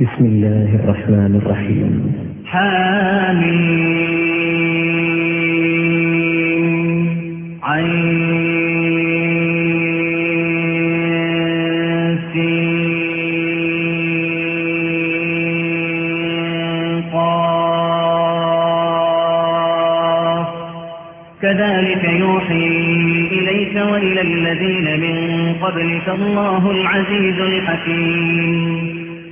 بسم الله الرحمن الرحيم. حامين عين قاف كذلك يوحي إليك وإلى الذين من قبلك الله العزيز الحكيم.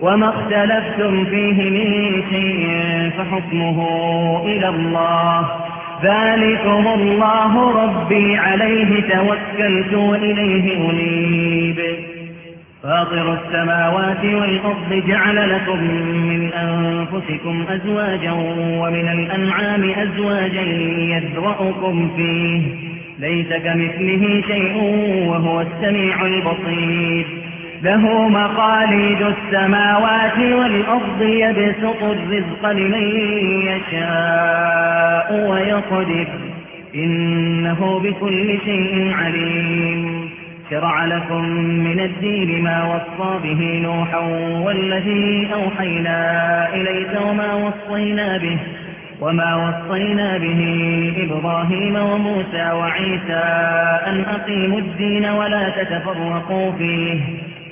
وما اختلفتم فيه من شيء فحكمه إلى الله ذلكم الله ربي عليه توكلت وإليه أنيب فاطر السماوات والأرض جعل لكم من أنفسكم أزواجا ومن الأنعام أزواجا يذرأكم فيه ليس كمثله شيء وهو السميع البصير له مقاليد السماوات والأرض يبسط الرزق لمن يشاء ويقدر. إنه بكل شيء عليم. شرع لكم من الدين ما وصى به نوحا والذي أوحينا إليك وما وصينا به وما وصينا به إبراهيم وموسى وعيسى أن أقيموا الدين ولا تتفرقوا فيه.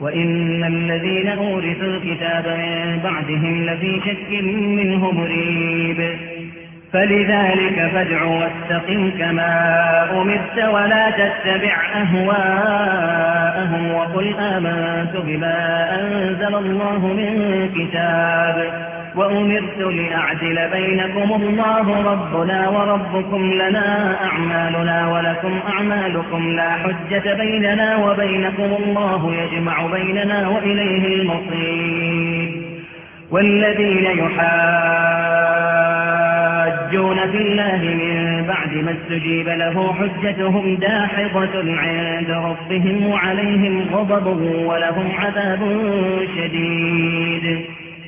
وإن الذين أورثوا الكتاب من بعدهم لفي شك منه مريب. فلذلك فادع واستقم كما أمرت ولا تتبع أهواءهم وقل آمنت بما أنزل الله من كتاب. وأمرت لأعدل بينكم الله ربنا وربكم لنا أعمالنا ولكم أعمالكم لا حجة بيننا وبينكم الله يجمع بيننا وإليه المصير. والذين يحاجون في الله من بعد ما استجيب له حجتهم داحضة عند ربهم وعليهم غضب ولهم عذاب شديد.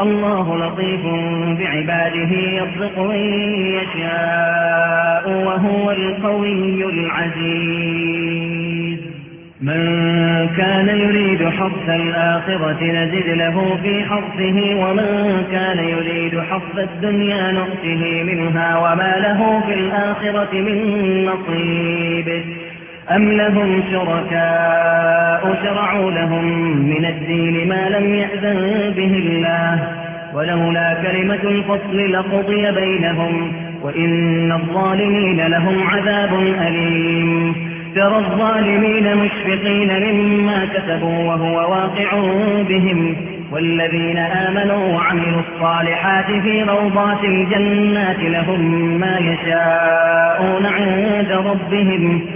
الله لطيف بعباده يرزق من يشاء وهو القوي العزيز. من كان يريد حرث الآخرة نزد له في حرثه ومن كان يريد حرث الدنيا نؤته منها وما له في الآخرة من نصيب. أم لهم شركاء شرعوا لهم من الدين ما لم يأذن به الله ولولا كلمة الفصل لقضي بينهم وإن الظالمين لهم عذاب أليم ترى الظالمين مشفقين مما كسبوا وهو واقع بهم والذين آمنوا وعملوا الصالحات في روضات الجنات لهم ما يشاءون عند ربهم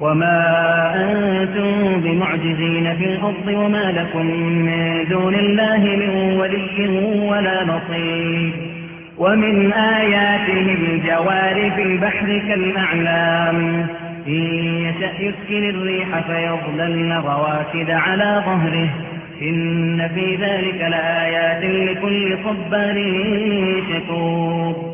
وما أنتم بمعجزين في الأرض وما لكم من دون الله من ولي ولا نصير ومن آياته الجوار في البحر كالأعلام إن يشأ يسكن الريح فيظللن رواكد على ظهره إن في ذلك لآيات لكل صبار شكور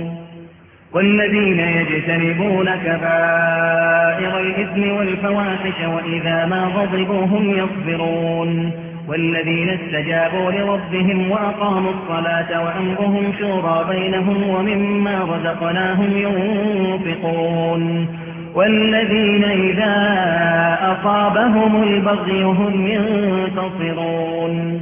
والذين يجتنبون كبائر الإثم والفواحش وإذا ما غضبوا هم يصبرون والذين استجابوا لربهم وأقاموا الصلاة وأمرهم شورى بينهم ومما رزقناهم ينفقون والذين إذا أصابهم البغي هم ينتصرون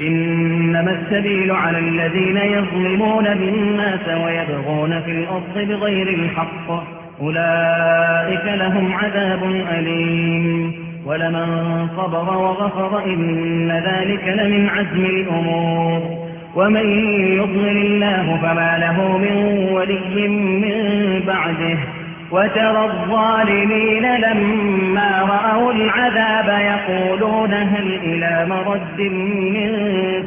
إنما السبيل على الذين يظلمون بالناس ويبغون في الأرض بغير الحق. أولئك لهم عذاب أليم. ولمن صبر وغفر إن ذلك لمن عزم الأمور. ومن يضلل الله فما له من ولي من بعده. وترى الظالمين لما رأوا العذاب يقولون هل إلى مرد من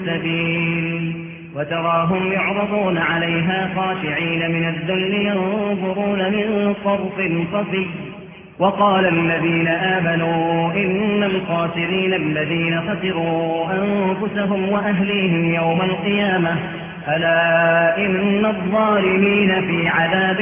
سبيل وتراهم يعرضون عليها خاشعين من الذل ينظرون من صرف خفي وقال الذين آمنوا إن الخاسرين الذين خسروا أنفسهم وأهليهم يوم القيامة ألا إن الظالمين في عذاب